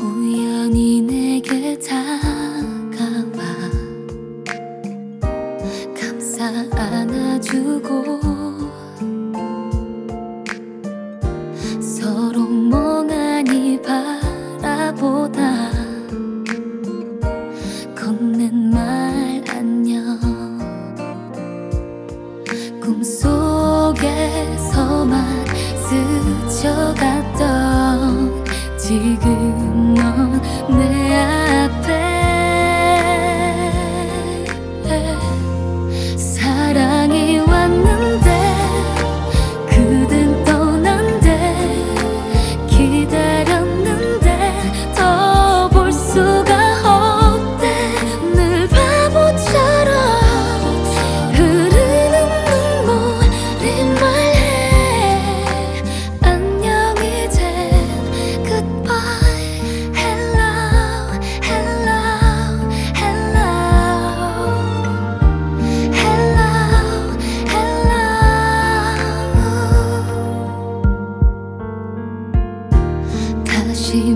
우연히 내게 다가와 감싸 안아주고 寄给。你